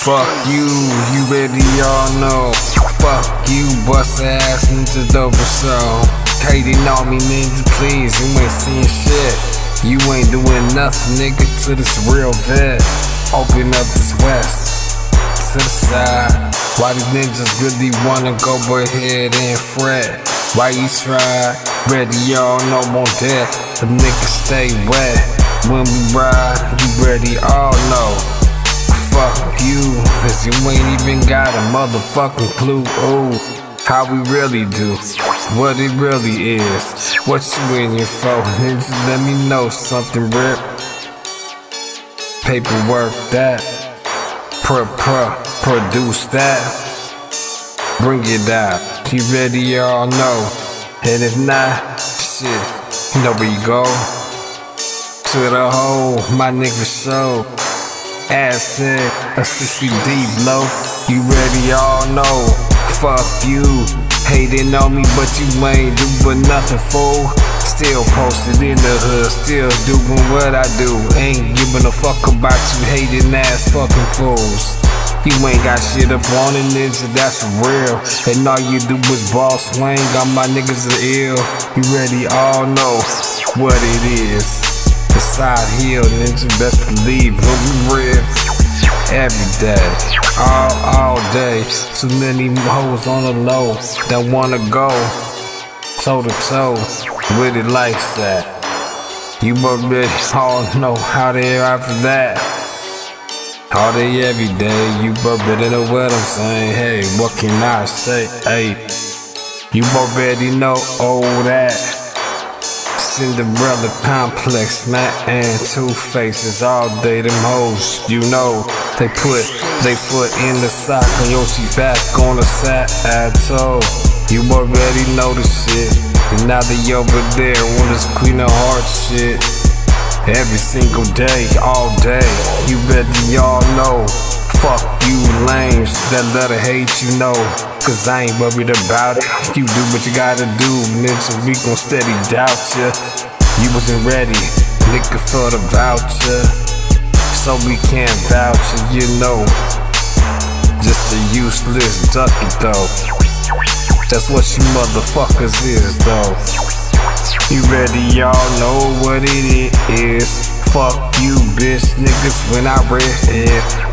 Fuck you, you ready all know. Fuck you, bust ass ninja double show. Hating on me, ninja, please, you ain't seeing shit. You ain't doing nothing, nigga, to this real vet. Open up this west to the side. Why these ninjas really wanna go ahead and fret? Why you try? Ready, y'all know on deck. The niggas stay wet. When we ride, you ready, all know fuck you, cause you ain't even got a motherfucking clue. Oh, how we really do, what it really is. What you in your for? Nigga, let me know something, rip. Paperwork that, pro pro produce that. Bring it out. You ready, y'all know. And if not, shit, you know where you go. To the hole, my nigga show. Acid, a 60 deep low. You ready, all know. Fuck you. Hating on me, but you ain't doing nothing, fool. Still posted in the hood, still doing what I do. Ain't giving a fuck about you hating ass fucking fools. You ain't got shit up on it, ninja, that's real. And all you do is boss swing, got my niggas are ill. You ready, all know what it is side hill, ninja, best believe, but we real every day, all all day. Too many hoes on the low that wanna go toe to toe with it like that. You already all know how they are after that. All day, every day, you already know what I'm saying. Hey, what can I say? Hey, you already know all that. Cinderella complex, man, and two faces all day. Them hoes, you know, they put they foot in the sock on Yoshi's back on the saddle. You already know the shit, and now they over there on this Queen of Hearts shit. Every single day, all day, you better y'all know. Fuck you lames that let her hate you know. Cause I ain't worried about it. You do what you gotta do, nigga. We gon' steady doubt ya. You wasn't ready, nigga, for the voucher. So we can't vouch you, you know. Just a useless ducky though. That's what you motherfuckers is though. You ready, y'all know what it is. Fuck you, bitch, niggas, when I read it.